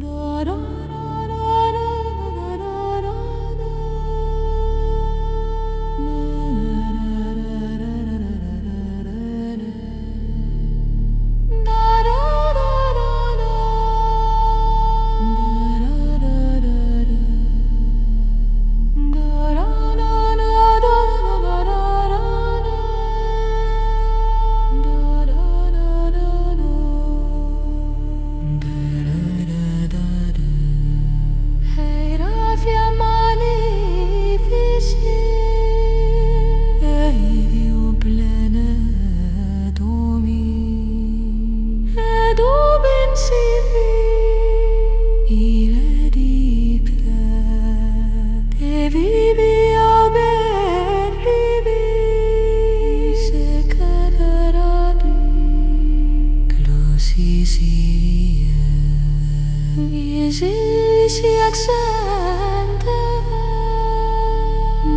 the Ježíšia ksente,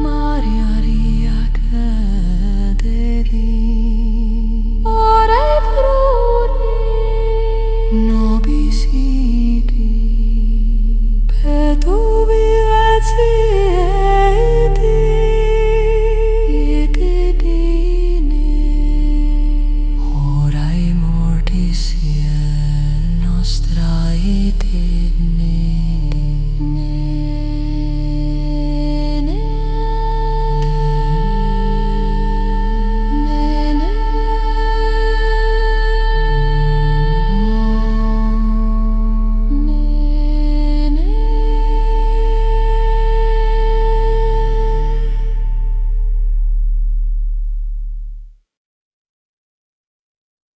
Maria ria kaderi, ore pruni nobis.